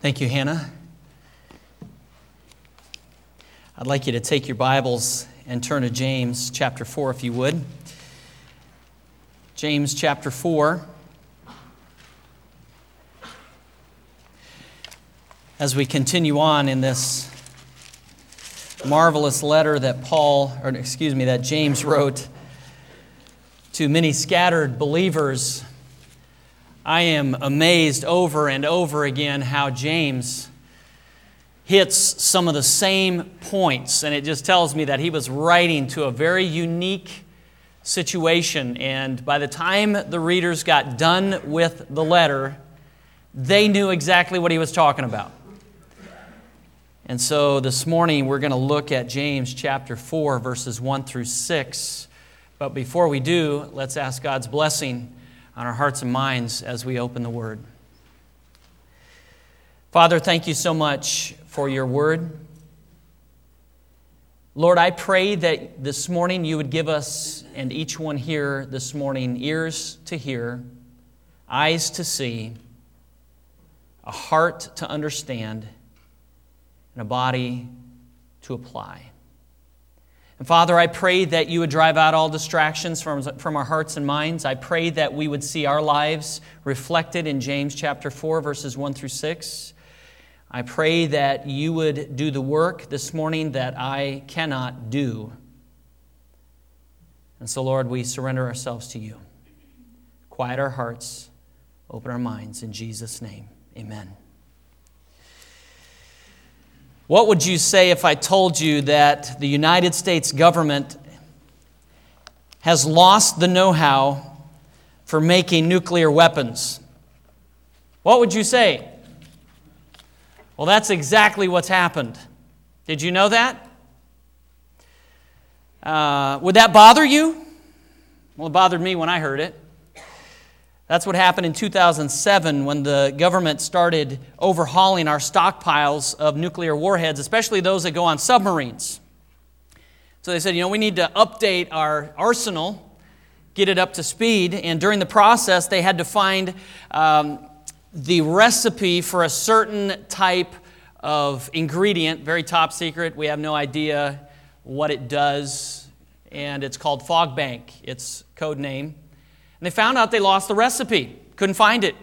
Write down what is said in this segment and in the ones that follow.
Thank you, Hannah. I'd like you to take your Bibles and turn to James chapter 4, if you would. James chapter 4. As we continue on in this marvelous letter that Paul, or excuse me, that James wrote to many scattered believers I am amazed over and over again how James hits some of the same points. And it just tells me that he was writing to a very unique situation. And by the time the readers got done with the letter, they knew exactly what he was talking about. And so this morning we're going to look at James chapter 4, verses 1 through 6. But before we do, let's ask God's blessing on our hearts and minds as we open the Word. Father, thank you so much for your Word. Lord, I pray that this morning you would give us and each one here this morning ears to hear, eyes to see, a heart to understand, and a body to apply. And Father, I pray that you would drive out all distractions from, from our hearts and minds. I pray that we would see our lives reflected in James chapter 4, verses 1 through 6. I pray that you would do the work this morning that I cannot do. And so, Lord, we surrender ourselves to you. Quiet our hearts, open our minds. In Jesus' name, amen. What would you say if I told you that the United States government has lost the know how for making nuclear weapons? What would you say? Well, that's exactly what's happened. Did you know that? Uh, would that bother you? Well, it bothered me when I heard it. That's what happened in 2007 when the government started overhauling our stockpiles of nuclear warheads, especially those that go on submarines. So they said, you know, we need to update our arsenal, get it up to speed. And during the process, they had to find um, the recipe for a certain type of ingredient, very top secret. We have no idea what it does. And it's called Fog Bank, its code name. And they found out they lost the recipe, couldn't find it.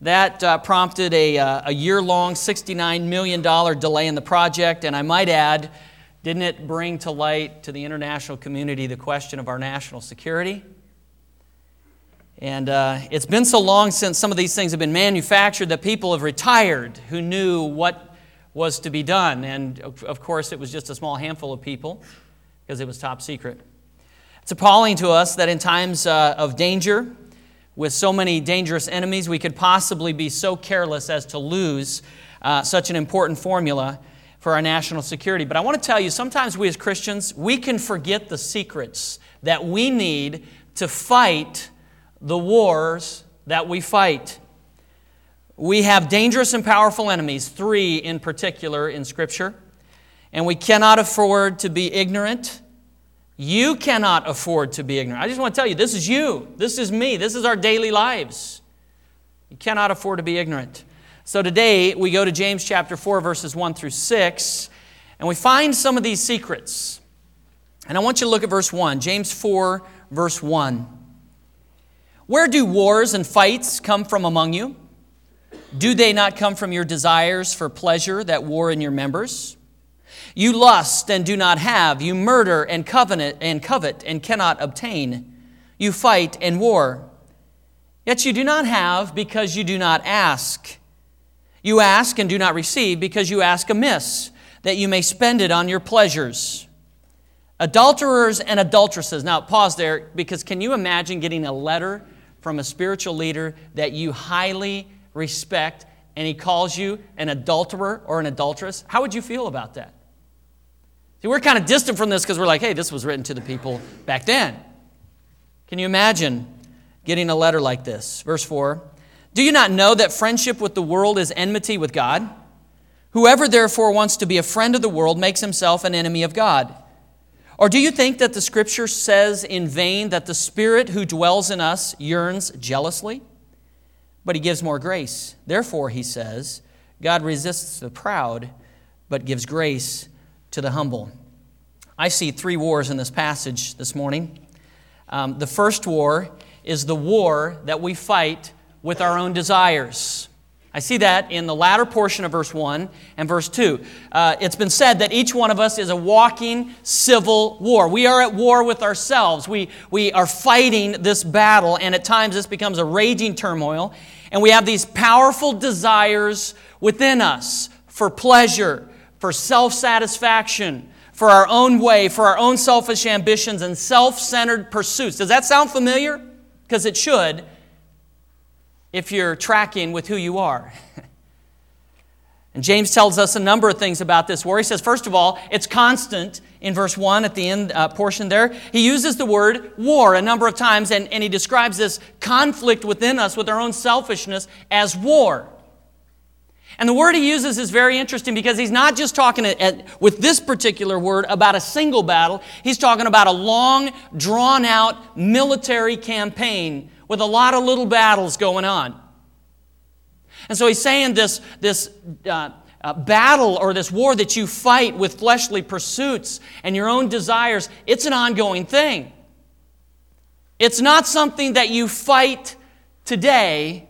That uh, prompted a, uh, a year long, $69 million delay in the project. And I might add, didn't it bring to light to the international community the question of our national security? And uh, it's been so long since some of these things have been manufactured that people have retired who knew what was to be done. And of course, it was just a small handful of people because it was top secret. It's appalling to us that in times uh, of danger, with so many dangerous enemies, we could possibly be so careless as to lose uh, such an important formula for our national security. But I want to tell you, sometimes we as Christians, we can forget the secrets that we need to fight the wars that we fight. We have dangerous and powerful enemies, three in particular in Scripture, and we cannot afford to be ignorant you cannot afford to be ignorant. I just want to tell you this is you. This is me. This is our daily lives. You cannot afford to be ignorant. So today we go to James chapter 4, verses 1 through 6, and we find some of these secrets. And I want you to look at verse 1, James 4, verse 1. Where do wars and fights come from among you? Do they not come from your desires for pleasure that war in your members? You lust and do not have. You murder and covenant and covet and cannot obtain. You fight and war. Yet you do not have because you do not ask. You ask and do not receive because you ask amiss, that you may spend it on your pleasures. Adulterers and adulteresses. Now, pause there because can you imagine getting a letter from a spiritual leader that you highly respect and he calls you an adulterer or an adulteress? How would you feel about that? See, we're kind of distant from this because we're like, hey, this was written to the people back then. Can you imagine getting a letter like this? Verse 4 Do you not know that friendship with the world is enmity with God? Whoever therefore wants to be a friend of the world makes himself an enemy of God. Or do you think that the scripture says in vain that the Spirit who dwells in us yearns jealously? But he gives more grace. Therefore, he says, God resists the proud, but gives grace to the humble. I see three wars in this passage this morning. Um, the first war is the war that we fight with our own desires. I see that in the latter portion of verse 1 and verse 2. Uh, it's been said that each one of us is a walking civil war. We are at war with ourselves. We, we are fighting this battle, and at times this becomes a raging turmoil. And we have these powerful desires within us for pleasure, for self satisfaction, for our own way, for our own selfish ambitions and self centered pursuits. Does that sound familiar? Because it should if you're tracking with who you are. and James tells us a number of things about this war. He says, first of all, it's constant in verse 1 at the end uh, portion there. He uses the word war a number of times, and, and he describes this conflict within us with our own selfishness as war. And the word he uses is very interesting because he's not just talking at, at, with this particular word about a single battle, he's talking about a long, drawn out military campaign with a lot of little battles going on. And so he's saying this, this uh, uh, battle or this war that you fight with fleshly pursuits and your own desires, it's an ongoing thing. It's not something that you fight today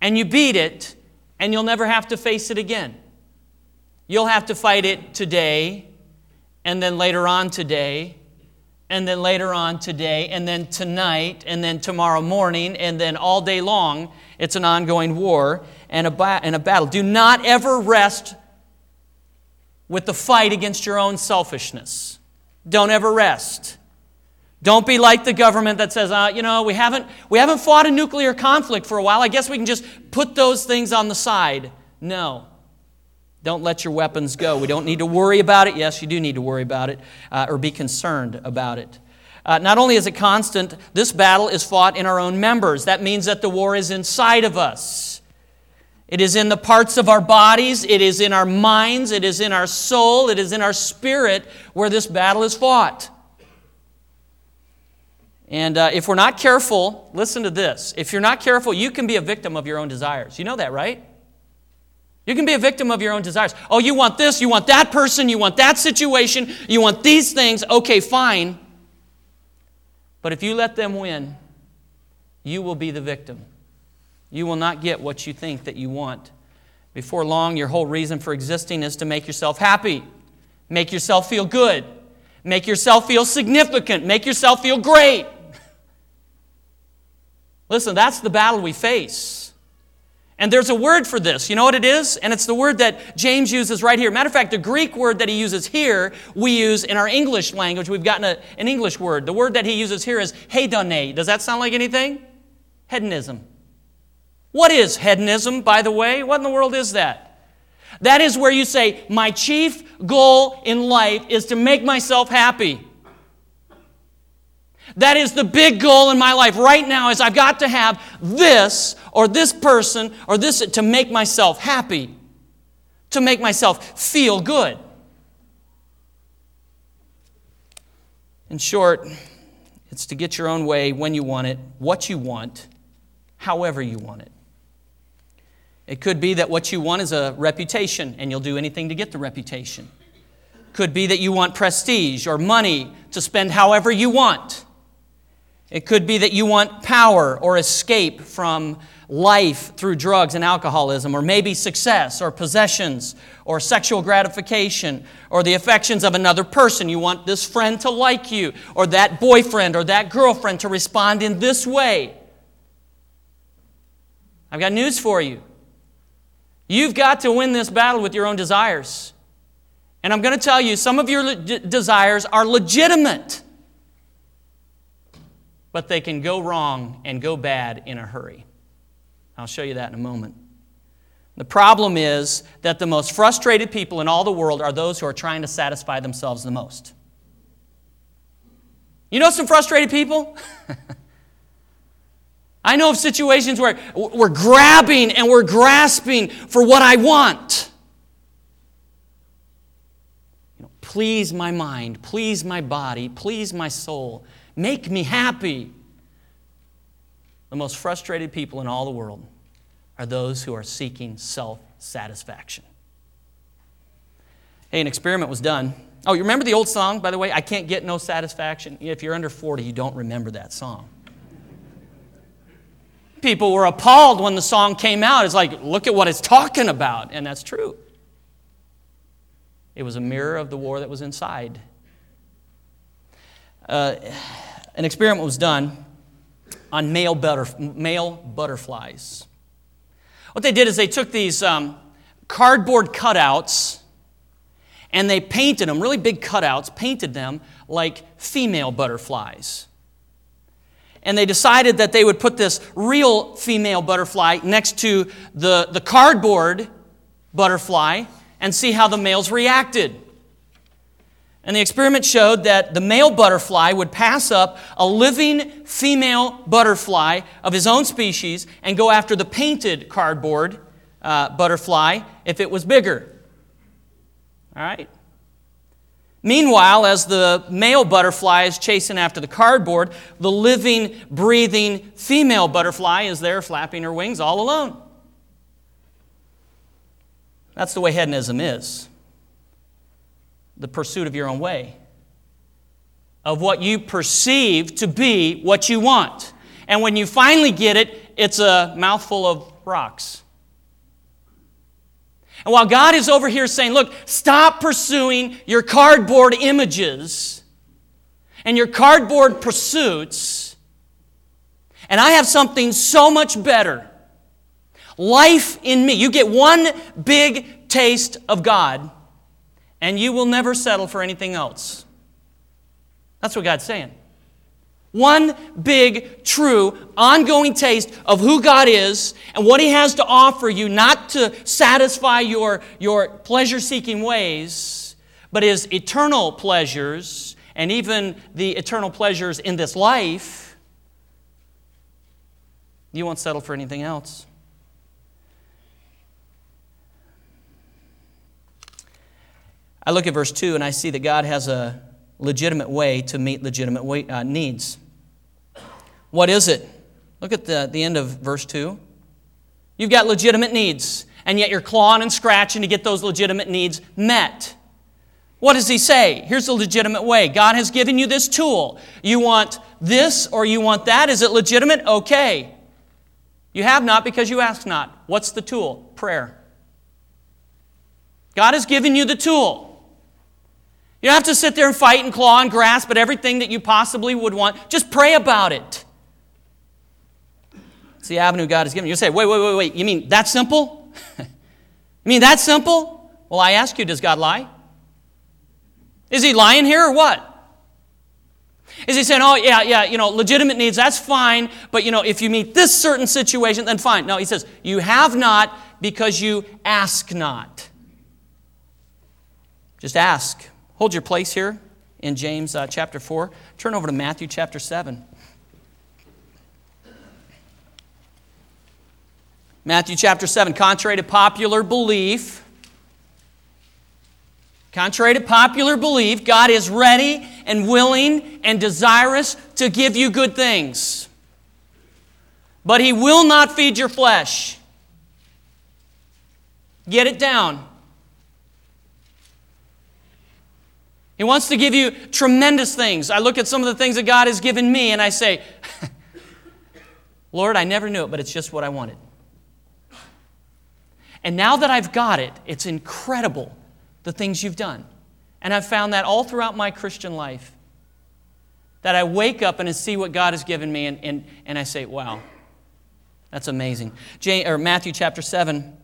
and you beat it and you'll never have to face it again. You'll have to fight it today and then later on today and then later on today, and then tonight, and then tomorrow morning, and then all day long. It's an ongoing war and a, ba- and a battle. Do not ever rest with the fight against your own selfishness. Don't ever rest. Don't be like the government that says, uh, you know, we haven't, we haven't fought a nuclear conflict for a while. I guess we can just put those things on the side. No. Don't let your weapons go. We don't need to worry about it. Yes, you do need to worry about it uh, or be concerned about it. Uh, not only is it constant, this battle is fought in our own members. That means that the war is inside of us. It is in the parts of our bodies, it is in our minds, it is in our soul, it is in our spirit where this battle is fought. And uh, if we're not careful, listen to this. If you're not careful, you can be a victim of your own desires. You know that, right? You can be a victim of your own desires. Oh, you want this, you want that person, you want that situation, you want these things. Okay, fine. But if you let them win, you will be the victim. You will not get what you think that you want. Before long, your whole reason for existing is to make yourself happy, make yourself feel good, make yourself feel significant, make yourself feel great. Listen, that's the battle we face. And there's a word for this. You know what it is? And it's the word that James uses right here. Matter of fact, the Greek word that he uses here, we use in our English language. We've gotten a, an English word. The word that he uses here is hedone. Does that sound like anything? Hedonism. What is hedonism, by the way? What in the world is that? That is where you say, My chief goal in life is to make myself happy. That is the big goal in my life right now is I've got to have this or this person or this to make myself happy, to make myself feel good. In short, it's to get your own way when you want it, what you want, however you want it. It could be that what you want is a reputation and you'll do anything to get the reputation. Could be that you want prestige or money to spend however you want. It could be that you want power or escape from life through drugs and alcoholism, or maybe success or possessions or sexual gratification or the affections of another person. You want this friend to like you, or that boyfriend or that girlfriend to respond in this way. I've got news for you. You've got to win this battle with your own desires. And I'm going to tell you, some of your le- desires are legitimate but they can go wrong and go bad in a hurry. I'll show you that in a moment. The problem is that the most frustrated people in all the world are those who are trying to satisfy themselves the most. You know some frustrated people? I know of situations where we're grabbing and we're grasping for what I want. You know, please my mind, please my body, please my soul. Make me happy. The most frustrated people in all the world are those who are seeking self satisfaction. Hey, an experiment was done. Oh, you remember the old song, by the way? I can't get no satisfaction. If you're under 40, you don't remember that song. People were appalled when the song came out. It's like, look at what it's talking about. And that's true. It was a mirror of the war that was inside. Uh, an experiment was done on male, butterf- male butterflies. What they did is they took these um, cardboard cutouts and they painted them, really big cutouts, painted them like female butterflies. And they decided that they would put this real female butterfly next to the, the cardboard butterfly and see how the males reacted. And the experiment showed that the male butterfly would pass up a living female butterfly of his own species and go after the painted cardboard uh, butterfly if it was bigger. All right? Meanwhile, as the male butterfly is chasing after the cardboard, the living, breathing female butterfly is there flapping her wings all alone. That's the way hedonism is the pursuit of your own way, of what you perceive to be what you want. And when you finally get it, it's a mouthful of rocks. And while God is over here saying, look, stop pursuing your cardboard images and your cardboard pursuits, and I have something so much better life in me. You get one big taste of God, and you will never settle for anything else. That's what God's saying. One big, true, ongoing taste of who God is and what He has to offer you, not to satisfy your, your pleasure seeking ways, but His eternal pleasures and even the eternal pleasures in this life. You won't settle for anything else. I look at verse 2 and I see that God has a legitimate way to meet legitimate way, uh, needs. What is it? Look at the, the end of verse 2. You've got legitimate needs, and yet you're clawing and scratching to get those legitimate needs met. What does he say? Here's the legitimate way God has given you this tool. You want this or you want that. Is it legitimate? Okay. You have not because you ask not. What's the tool? Prayer. God has given you the tool. You don't have to sit there and fight and claw and grasp at everything that you possibly would want. Just pray about it. It's the avenue God has given you. You say, wait, wait, wait, wait. You mean that simple? you mean that simple? Well, I ask you, does God lie? Is he lying here or what? Is he saying, oh, yeah, yeah, you know, legitimate needs, that's fine, but, you know, if you meet this certain situation, then fine. No, he says, you have not because you ask not. Just ask. Hold your place here in James uh, chapter 4. Turn over to Matthew chapter 7. Matthew chapter 7, contrary to popular belief, contrary to popular belief, God is ready and willing and desirous to give you good things. But He will not feed your flesh. Get it down. He wants to give you tremendous things. I look at some of the things that God has given me and I say, Lord, I never knew it, but it's just what I wanted. And now that I've got it, it's incredible the things you've done. And I've found that all throughout my Christian life. That I wake up and I see what God has given me, and, and, and I say, wow, that's amazing. Or Matthew chapter 7,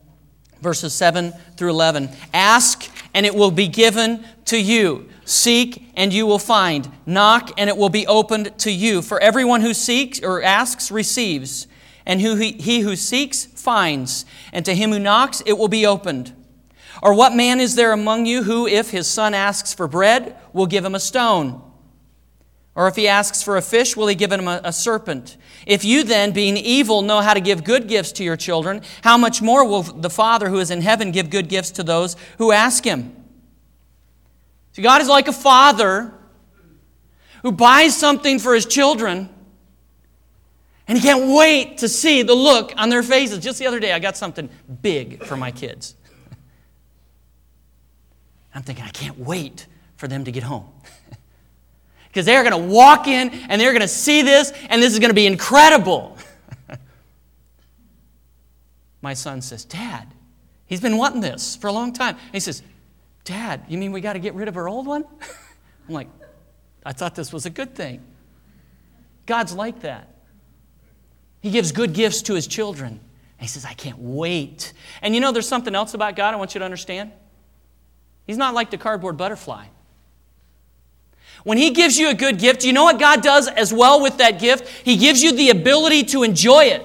verses 7 through 11. Ask, and it will be given to you. Seek, and you will find. Knock, and it will be opened to you. For everyone who seeks or asks receives and who he, he who seeks finds, and to him who knocks it will be opened. Or what man is there among you who, if his son asks for bread, will give him a stone? Or if he asks for a fish, will he give him a, a, serpent? If you then, being evil, know how to give good gifts to your children, how much more will the Father who is in heaven give good gifts to those who ask him? See, God is like a father who buys something for his children And he can't wait to see the look on their faces. Just the other day, I got something big for my kids. I'm thinking, I can't wait for them to get home. Because they're going to walk in and they're going to see this, and this is going to be incredible. my son says, Dad, he's been wanting this for a long time. And he says, Dad, you mean we got to get rid of our old one? I'm like, I thought this was a good thing. God's like that. He gives good gifts to his children. And he says, I can't wait. And you know, there's something else about God I want you to understand. He's not like the cardboard butterfly. When He gives you a good gift, you know what God does as well with that gift? He gives you the ability to enjoy it.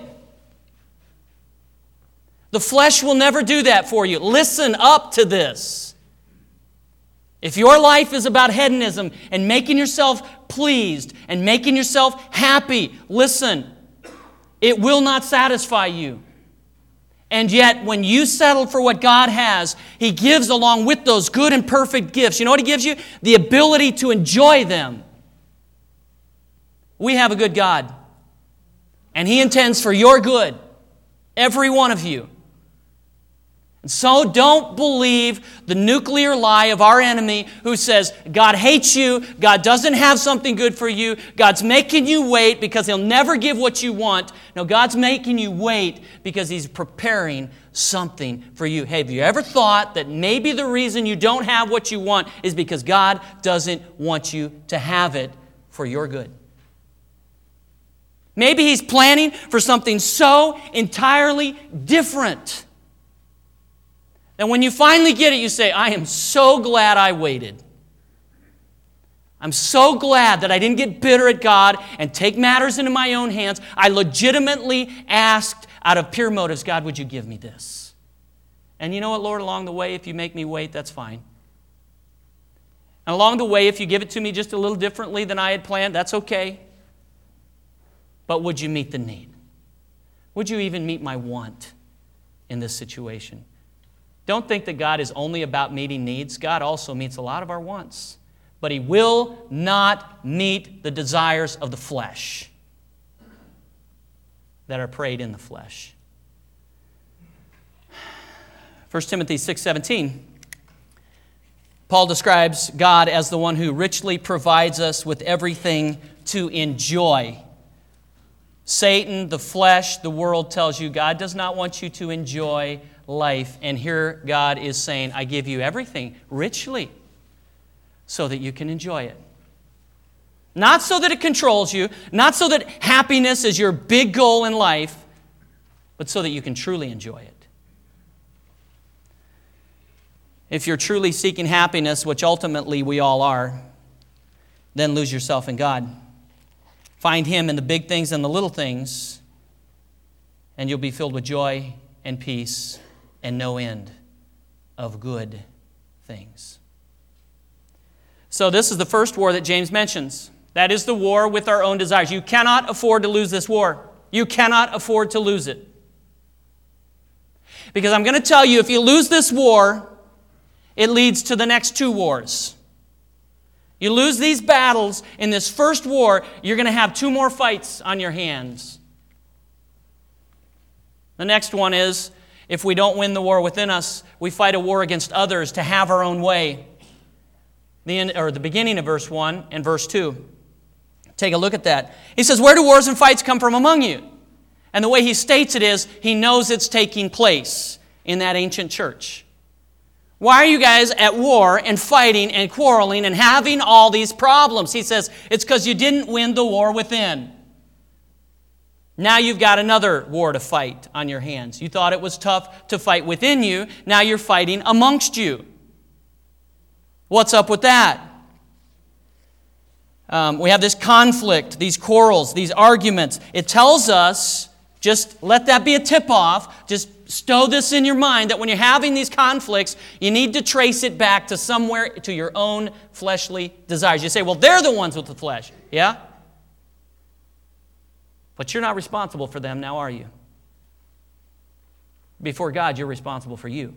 The flesh will never do that for you. Listen up to this. If your life is about hedonism and making yourself pleased and making yourself happy, listen, it will not satisfy you. And yet, when you settle for what God has, He gives along with those good and perfect gifts. You know what He gives you? The ability to enjoy them. We have a good God, and He intends for your good, every one of you. And so don't believe the nuclear lie of our enemy who says God hates you, God doesn't have something good for you, God's making you wait because He'll never give what you want. No, God's making you wait because He's preparing something for you. Hey, have you ever thought that maybe the reason you don't have what you want is because God doesn't want you to have it for your good? Maybe He's planning for something so entirely different. And when you finally get it, you say, I am so glad I waited. I'm so glad that I didn't get bitter at God and take matters into my own hands. I legitimately asked out of pure motives, God, would you give me this? And you know what, Lord, along the way, if you make me wait, that's fine. And along the way, if you give it to me just a little differently than I had planned, that's okay. But would you meet the need? Would you even meet my want in this situation? Don't think that God is only about meeting needs. God also meets a lot of our wants. But He will not meet the desires of the flesh that are prayed in the flesh. 1 Timothy 6:17 Paul describes God as the one who richly provides us with everything to enjoy. Satan, the flesh, the world tells you God does not want you to enjoy life. And here God is saying, I give you everything richly so that you can enjoy it. Not so that it controls you, not so that happiness is your big goal in life, but so that you can truly enjoy it. If you're truly seeking happiness, which ultimately we all are, then lose yourself in God. Find Him in the big things and the little things, and you'll be filled with joy and peace and no end of good things. So, this is the first war that James mentions. That is the war with our own desires. You cannot afford to lose this war. You cannot afford to lose it. Because I'm going to tell you if you lose this war, it leads to the next two wars. You lose these battles in this first war, you're going to have two more fights on your hands. The next one is if we don't win the war within us, we fight a war against others to have our own way. The, end, or the beginning of verse 1 and verse 2. Take a look at that. He says, Where do wars and fights come from among you? And the way he states it is, he knows it's taking place in that ancient church. Why are you guys at war and fighting and quarreling and having all these problems? He says, It's because you didn't win the war within. Now you've got another war to fight on your hands. You thought it was tough to fight within you. Now you're fighting amongst you. What's up with that? Um, we have this conflict, these quarrels, these arguments. It tells us, just let that be a tip off. Just stow this in your mind that when you're having these conflicts, you need to trace it back to somewhere to your own fleshly desires. You say, well, they're the ones with the flesh. Yeah? But you're not responsible for them now, are you? Before God, you're responsible for you.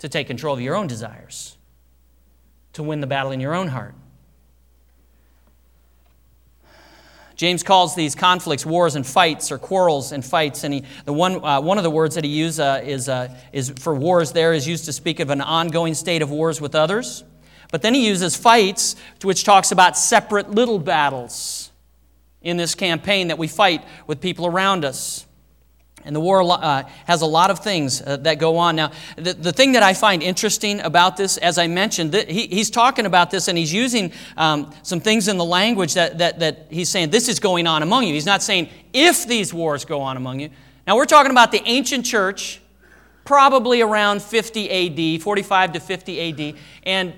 To take control of your own desires, to win the battle in your own heart. James calls these conflicts wars and fights or quarrels and fights. And he, the one, uh, one of the words that he uses uh, is, uh, is for wars there is used to speak of an ongoing state of wars with others. But then he uses fights, which talks about separate little battles in this campaign that we fight with people around us. And the war uh, has a lot of things uh, that go on. Now, the, the thing that I find interesting about this, as I mentioned, he, he's talking about this and he's using um, some things in the language that, that, that he's saying this is going on among you. He's not saying if these wars go on among you. Now, we're talking about the ancient church, probably around 50 AD, 45 to 50 AD. And,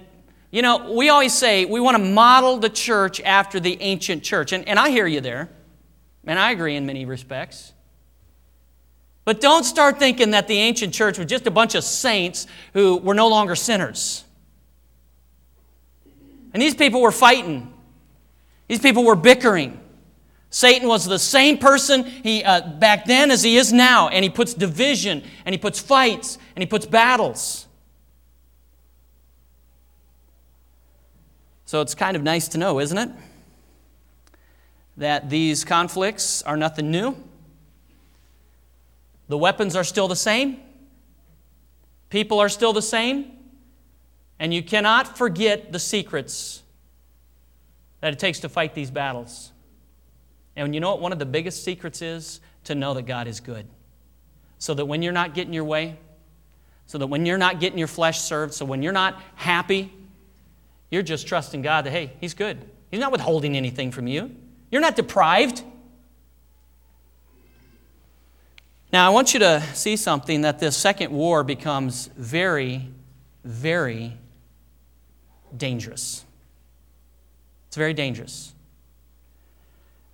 you know, we always say we want to model the church after the ancient church. And, and I hear you there, and I agree in many respects. But don't start thinking that the ancient church was just a bunch of saints who were no longer sinners. And these people were fighting, these people were bickering. Satan was the same person he, uh, back then as he is now, and he puts division, and he puts fights, and he puts battles. So it's kind of nice to know, isn't it? That these conflicts are nothing new. The weapons are still the same, people are still the same, and you cannot forget the secrets that it takes to fight these battles. And you know what one of the biggest secrets is? To know that God is good. So that when you're not getting your way, so that when you're not getting your flesh served, so when you're not happy, you're just trusting God that, hey, He's good. He's not withholding anything from you. You're not deprived. Now, I want you to see something that this second war becomes very, very dangerous. It's very dangerous.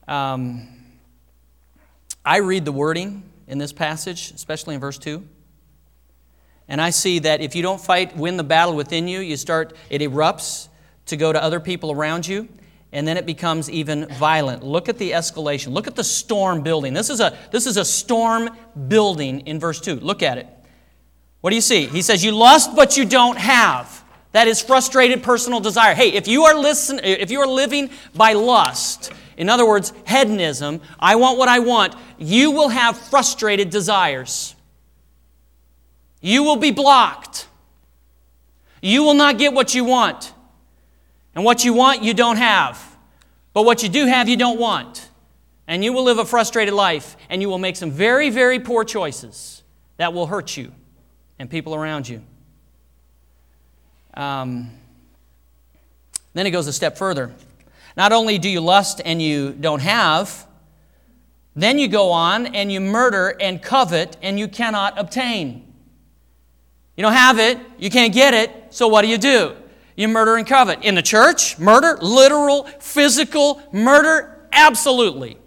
Um, I read the wording in this passage, especially in verse 2, and I see that if you don't fight, win the battle within you, you start, it erupts to go to other people around you and then it becomes even violent. Look at the escalation. Look at the storm building. This is a, this is a storm building in verse 2. Look at it. What do you see? He says, You lust, but you don't have. That is frustrated personal desire. Hey, if you are listen, if you are living by lust, in other words, hedonism, I want what I want, you will have frustrated desires. You will be blocked. You will not get what you want. And what you want, you don't have. But what you do have, you don't want. And you will live a frustrated life, and you will make some very, very poor choices that will hurt you and people around you. Um, then it goes a step further. Not only do you lust and you don't have, then you go on and you murder and covet and you cannot obtain. You don't have it, you can't get it, so what do you do? you murder and covet. In the church, murder, literal, physical murder, absolutely.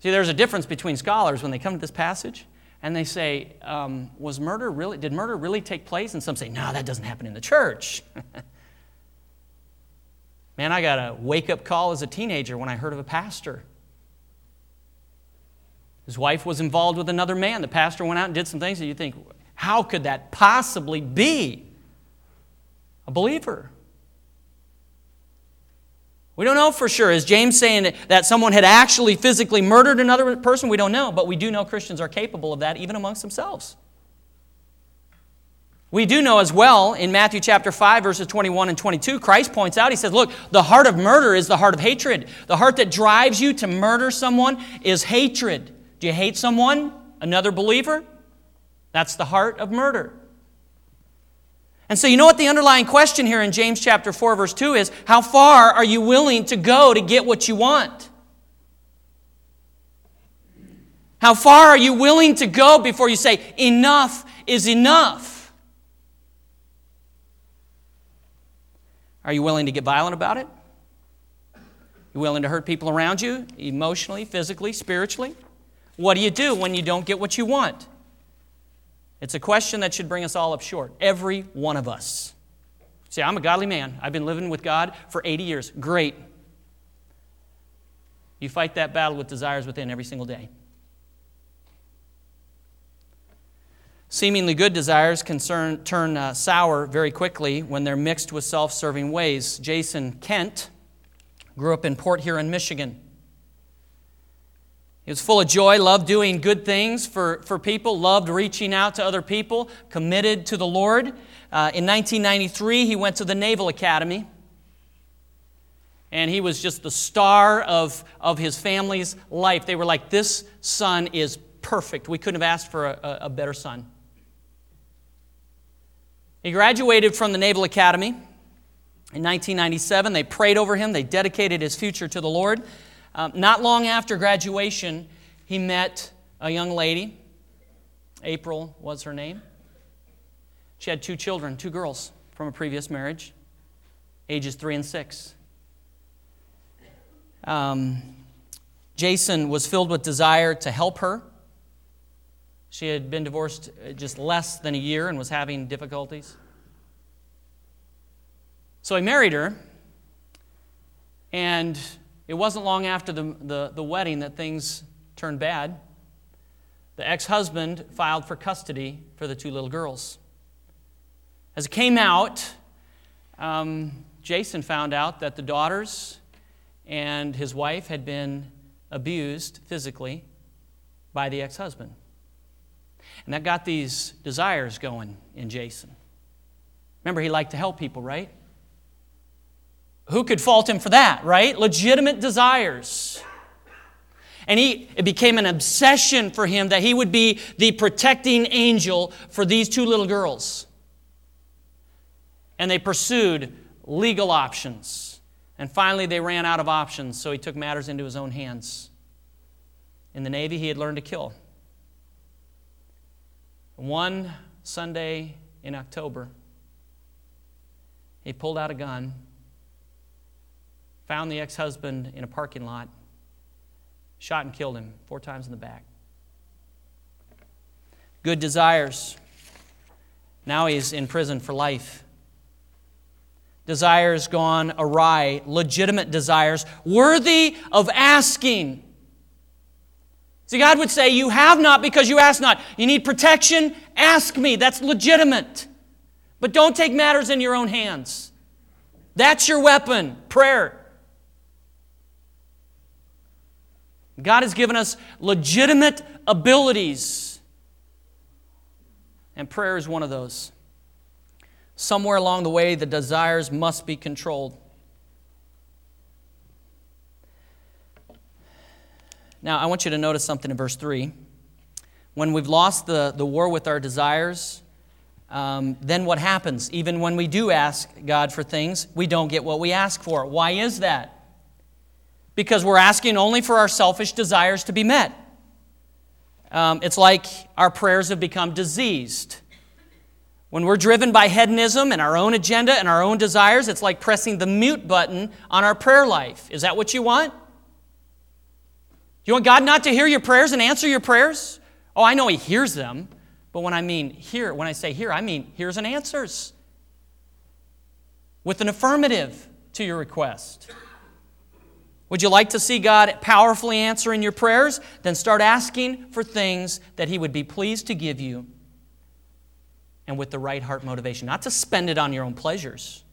See, there's a difference between scholars when they come to this passage and they say, um, "Was murder really? Did murder really take place?" And some say, "No, that doesn't happen in the church." Man, I got a wake-up call as a teenager when I heard of a pastor. His wife was involved with another man. The pastor went out and did some things that you think, how could that possibly be a believer? We don't know for sure. Is James saying that someone had actually physically murdered another person? We don't know, but we do know Christians are capable of that even amongst themselves. We do know as well in Matthew chapter 5, verses 21 and 22, Christ points out, he says, Look, the heart of murder is the heart of hatred. The heart that drives you to murder someone is hatred. Do you hate someone, another believer? That's the heart of murder. And so, you know what the underlying question here in James chapter 4, verse 2 is how far are you willing to go to get what you want? How far are you willing to go before you say, enough is enough? Are you willing to get violent about it? You willing to hurt people around you, emotionally, physically, spiritually? What do you do when you don't get what you want? It's a question that should bring us all up short. Every one of us. Say, I'm a godly man. I've been living with God for 80 years. Great. You fight that battle with desires within every single day. Seemingly good desires can turn uh, sour very quickly when they're mixed with self serving ways. Jason Kent Grew up in Port Huron, Michigan. He was full of joy, loved doing good things for, for people, loved reaching out to other people, committed to the Lord. Uh, in 1993, he went to the Naval Academy. And he was just the star of, of his family's life. They were like, This son is perfect. We couldn't have asked for a, a better son. He graduated from the Naval Academy in 1997. They prayed over him, they dedicated his future to the Lord. Um, not long after graduation, he met a young lady. April was her name. She had two children, two girls from a previous marriage, ages three and six. Um, Jason was filled with desire to help her. She had been divorced uh, just less than a year and was having difficulties. So he married her, and it wasn't long after the, the, the wedding that things turned bad. The ex husband filed for custody for the two little girls. As it came out, um, Jason found out that the daughters and his wife had been abused physically by the ex husband. And that got these desires going in Jason. Remember, he liked to help people, right? Who could fault him for that, right? Legitimate desires. And he, it became an obsession for him that he would be the protecting angel for these two little girls. And they pursued legal options. And finally, they ran out of options, so he took matters into his own hands. In the Navy, he had learned to kill. One Sunday in October, he pulled out a gun found the ex husband in a parking lot, shot and killed him four times in the back. Good desires. Now he's in prison for life. Desires gone awry, legitimate desires, worthy of asking. See, God would say, You have not because you ask not. You need protection? Ask me. That's legitimate. But don't take matters in your own hands. That's your weapon prayer. God has given us legitimate abilities, and prayer is one of those. Somewhere along the way, the desires must be controlled. Now, I want you to notice something in verse 3. When we've lost the, the war with our desires, um, then what happens? Even when we do ask God for things, we don't get what we ask for. Why is that? Because we're asking only for our selfish desires to be met. Um, it's like our prayers have become diseased. When we're driven by hedonism and our own agenda and our own desires, it's like pressing the mute button on our prayer life. Is that what you want? You want God not to hear your prayers and answer your prayers? Oh, I know He hears them, but when I mean here, when I say here, I mean hears and answers with an affirmative to your request. Would you like to see God powerfully answering your prayers? Then start asking for things that He would be pleased to give you and with the right heart motivation. Not to spend it on your own pleasures,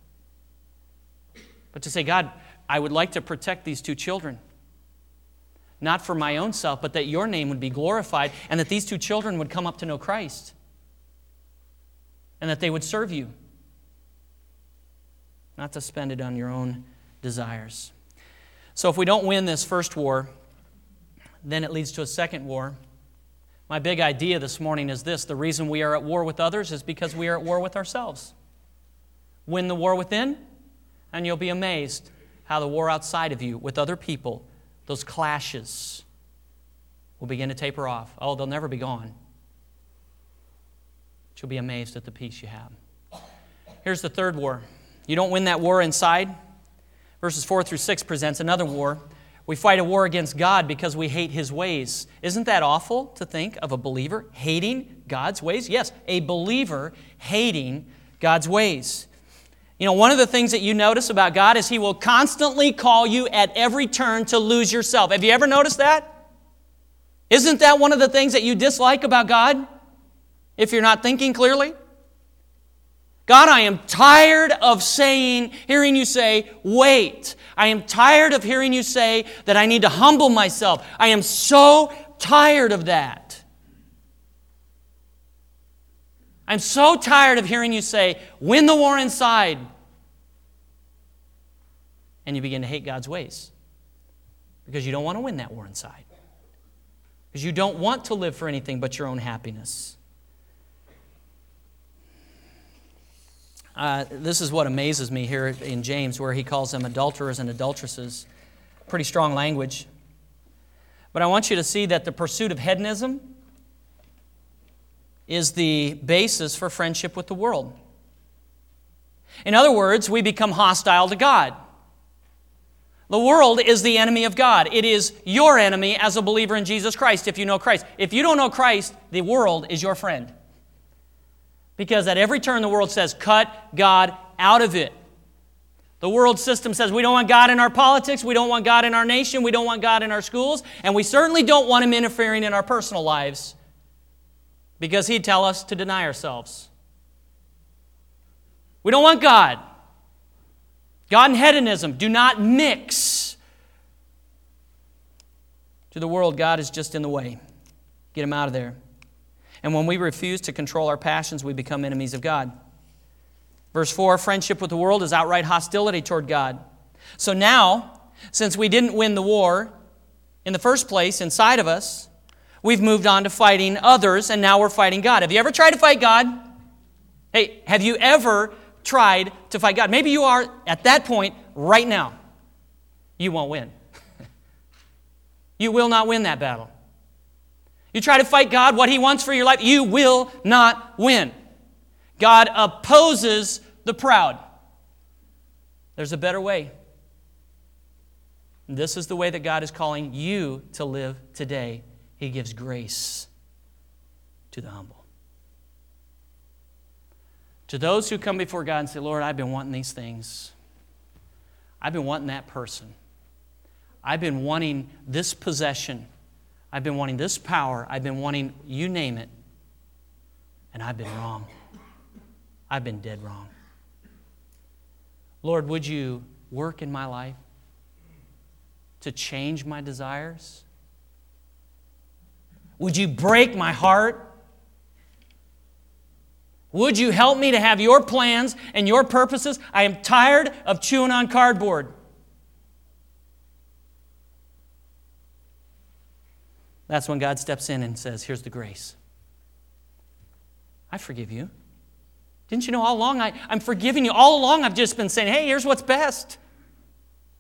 but to say, God, I would like to protect these two children. Not for my own self, but that your name would be glorified and that these two children would come up to know Christ and that they would serve you. Not to spend it on your own desires. So if we don't win this first war, then it leads to a second war. My big idea this morning is this the reason we are at war with others is because we are at war with ourselves. Win the war within, and you'll be amazed how the war outside of you with other people, those clashes, will begin to taper off. Oh, they'll never be gone. But you'll be amazed at the peace you have. Here's the third war. You don't win that war inside, Verses 4 through 6 presents another war. We fight a war against God because we hate His ways. Isn't that awful to think of a believer hating God's ways? Yes, a believer hating God's ways. You know, one of the things that you notice about God is He will constantly call you at every turn to lose yourself. Have you ever noticed that? Isn't that one of the things that you dislike about God if you're not thinking clearly? God, I am tired of saying, hearing you say, wait. I am tired of hearing you say that I need to humble myself. I am so tired of that. I'm so tired of hearing you say, win the war inside. And you begin to hate God's ways because you don't want to win that war inside. Because you don't want to live for anything but your own happiness. This is what amazes me here in James, where he calls them adulterers and adulteresses. Pretty strong language. But I want you to see that the pursuit of hedonism is the basis for friendship with the world. In other words, we become hostile to God. The world is the enemy of God. It is your enemy as a believer in Jesus Christ if you know Christ. If you don't know Christ, the world is your friend. Because at every turn, the world says, cut God out of it. The world system says we don't want God in our politics, we don't want God in our nation, we don't want God in our schools, and we certainly don't want Him interfering in our personal lives because He'd tell us to deny ourselves. We don't want God. God and hedonism do not mix. To the world, God is just in the way. Get Him out of there. And when we refuse to control our passions, we become enemies of God. Verse 4 friendship with the world is outright hostility toward God. So now, since we didn't win the war in the first place inside of us, we've moved on to fighting others, and now we're fighting God. Have you ever tried to fight God? Hey, have you ever tried to fight God? Maybe you are at that point right now. You won't win. you will not win that battle. You try to fight God, what He wants for your life, you will not win. God opposes the proud. There's a better way. This is the way that God is calling you to live today. He gives grace to the humble. To those who come before God and say, Lord, I've been wanting these things. I've been wanting that person. I've been wanting this possession. I've been wanting this power. I've been wanting, you name it. And I've been wrong. I've been dead wrong. Lord, would you work in my life to change my desires? Would you break my heart? Would you help me to have your plans and your purposes? I am tired of chewing on cardboard. That's when God steps in and says, Here's the grace. I forgive you. Didn't you know all along I, I'm forgiving you? All along I've just been saying, Hey, here's what's best.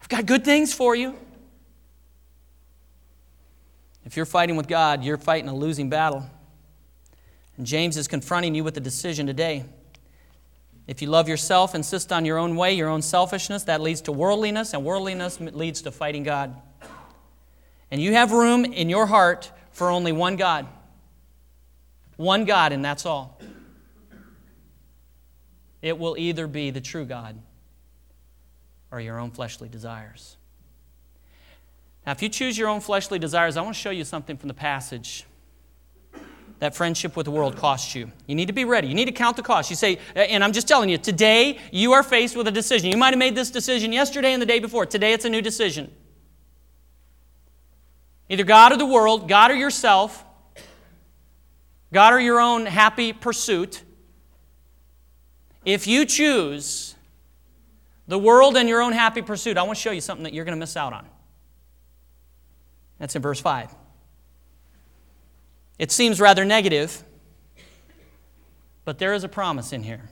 I've got good things for you. If you're fighting with God, you're fighting a losing battle. And James is confronting you with a decision today. If you love yourself, insist on your own way, your own selfishness, that leads to worldliness, and worldliness leads to fighting God. And you have room in your heart for only one God. One God, and that's all. It will either be the true God or your own fleshly desires. Now, if you choose your own fleshly desires, I want to show you something from the passage that friendship with the world costs you. You need to be ready. You need to count the cost. You say, and I'm just telling you, today you are faced with a decision. You might have made this decision yesterday and the day before. Today it's a new decision. Either God or the world, God or yourself, God or your own happy pursuit. If you choose the world and your own happy pursuit, I want to show you something that you're going to miss out on. That's in verse 5. It seems rather negative, but there is a promise in here.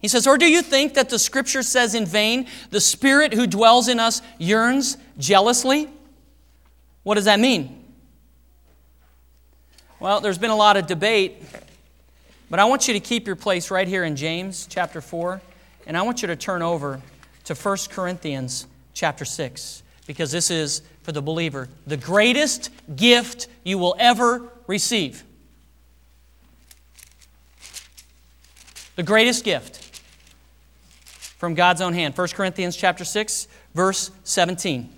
He says, Or do you think that the scripture says in vain, the spirit who dwells in us yearns jealously? What does that mean? Well, there's been a lot of debate, but I want you to keep your place right here in James chapter 4, and I want you to turn over to 1 Corinthians chapter 6, because this is, for the believer, the greatest gift you will ever receive. The greatest gift from God's own hand. 1 Corinthians chapter 6, verse 17.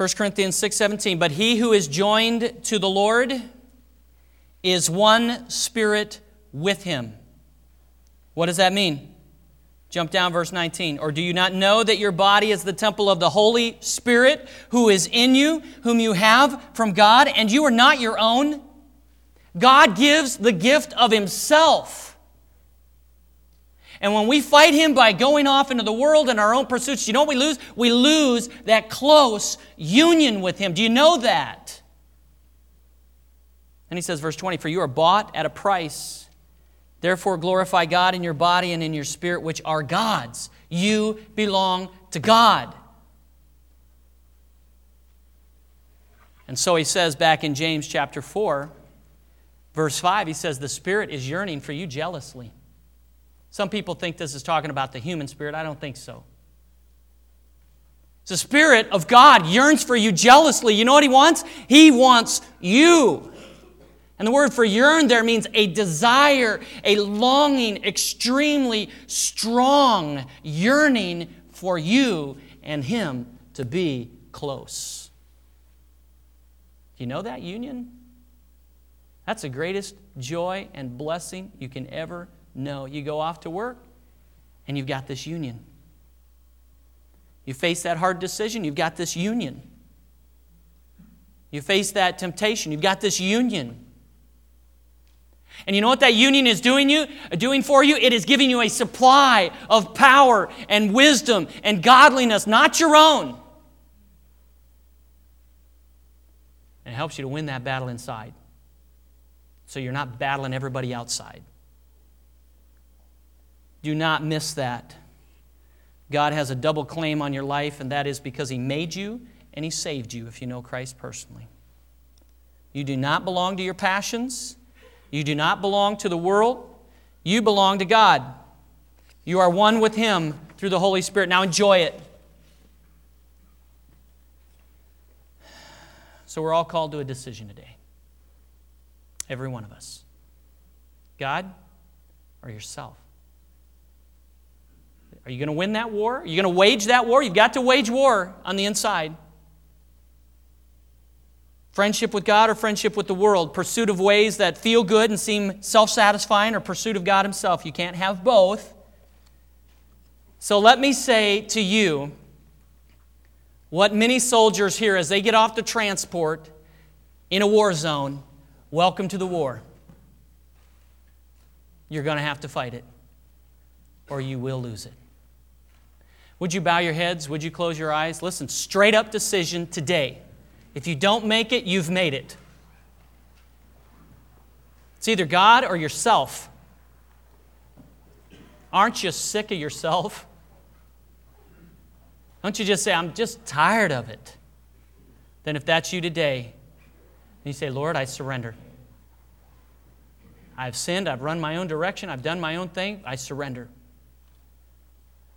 1 Corinthians 6:17, but he who is joined to the Lord is one spirit with him. What does that mean? Jump down verse 19. Or do you not know that your body is the temple of the Holy Spirit who is in you, whom you have from God, and you are not your own? God gives the gift of himself. And when we fight him by going off into the world and our own pursuits, you know what we lose? We lose that close union with him. Do you know that? And he says, verse 20, For you are bought at a price. Therefore, glorify God in your body and in your spirit, which are God's. You belong to God. And so he says back in James chapter 4, verse 5, he says, The Spirit is yearning for you jealously. Some people think this is talking about the human spirit. I don't think so. The Spirit of God yearns for you jealously. You know what He wants? He wants you. And the word for yearn there means a desire, a longing, extremely strong yearning for you and Him to be close. Do you know that union? That's the greatest joy and blessing you can ever no, you go off to work and you've got this union. You face that hard decision, you've got this union. You face that temptation, you've got this union. And you know what that union is doing you doing for you? It is giving you a supply of power and wisdom and godliness, not your own. And it helps you to win that battle inside. So you're not battling everybody outside. Do not miss that. God has a double claim on your life, and that is because He made you and He saved you if you know Christ personally. You do not belong to your passions. You do not belong to the world. You belong to God. You are one with Him through the Holy Spirit. Now enjoy it. So we're all called to a decision today. Every one of us. God or yourself? Are you going to win that war? Are you going to wage that war? You've got to wage war on the inside. Friendship with God or friendship with the world? Pursuit of ways that feel good and seem self satisfying or pursuit of God Himself? You can't have both. So let me say to you what many soldiers hear as they get off the transport in a war zone welcome to the war. You're going to have to fight it, or you will lose it. Would you bow your heads? Would you close your eyes? Listen, straight up decision today. If you don't make it, you've made it. It's either God or yourself. Aren't you sick of yourself? Don't you just say, I'm just tired of it? Then, if that's you today, you say, Lord, I surrender. I've sinned, I've run my own direction, I've done my own thing, I surrender.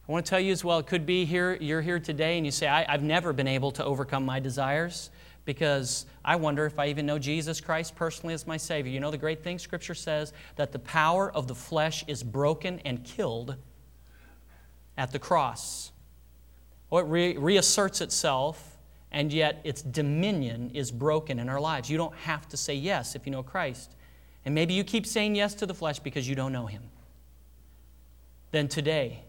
I want to tell you as well, it could be here, you're here today and you say, I, have never been able to overcome my desires because I wonder if I even know Jesus Christ personally as my Savior. You know, the great thing, Scripture says that the power of the flesh is broken and killed at the cross. Well, it re- reasserts itself, and yet its dominion is broken in our lives. You don't have to say yes if you know Christ. And maybe you keep saying yes to the flesh because you don't know Him. Then today,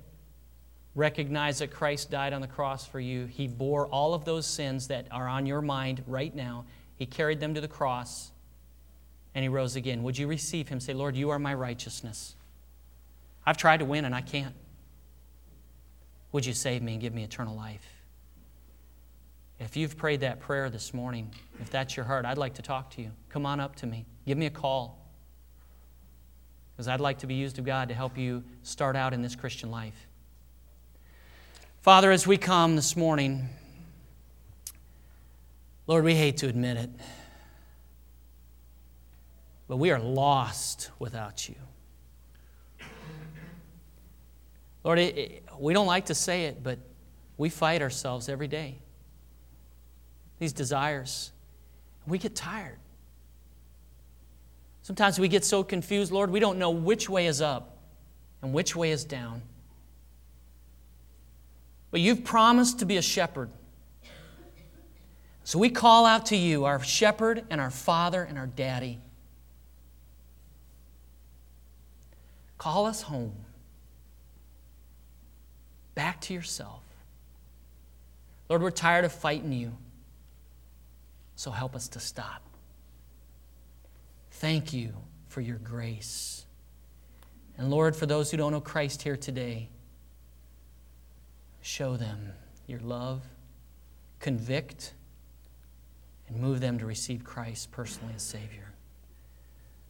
recognize that Christ died on the cross for you. He bore all of those sins that are on your mind right now. He carried them to the cross and he rose again. Would you receive him? Say, Lord, you are my righteousness. I've tried to win and I can't. Would you save me and give me eternal life? If you've prayed that prayer this morning, if that's your heart, I'd like to talk to you. Come on up to me. Give me a call. Because I'd like to be used of God to help you start out in this Christian life. Father, as we come this morning, Lord, we hate to admit it, but we are lost without you. Lord, it, it, we don't like to say it, but we fight ourselves every day. These desires. We get tired. Sometimes we get so confused, Lord, we don't know which way is up and which way is down. But you've promised to be a shepherd. So we call out to you, our shepherd and our father and our daddy. Call us home, back to yourself. Lord, we're tired of fighting you, so help us to stop. Thank you for your grace. And Lord, for those who don't know Christ here today, show them your love, convict, and move them to receive Christ personally as Savior.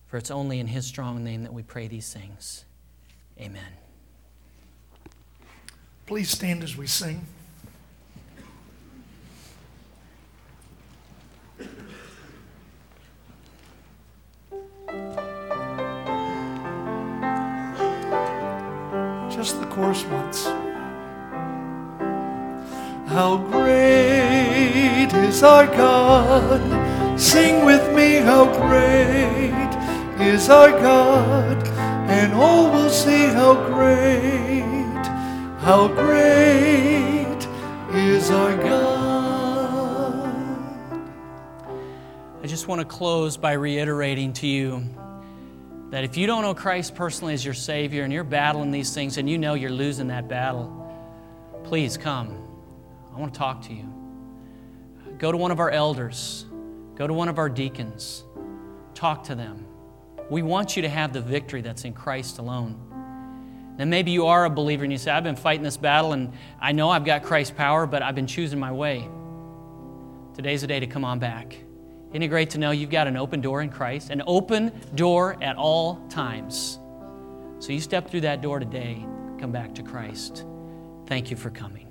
For it's only in His strong name that we pray these things. Amen. Please stand as we sing. Just the chorus once. How great is our God! Sing with me, how great is our God, and all will see how great, how great is our God. I just want to close by reiterating to you that if you don't know Christ personally as your Savior and you're battling these things and you know you're losing that battle, please come. I want to talk to you. Go to one of our elders, go to one of our deacons, talk to them. We want you to have the victory that's in Christ alone. Then maybe you are a believer and you say, I've been fighting this battle and I know I've got Christ's power, but I've been choosing my way. Today's the day to come on back. Isn't it great to know you've got an open door in Christ? An open door at all times. So you step through that door today, come back to Christ. Thank you for coming.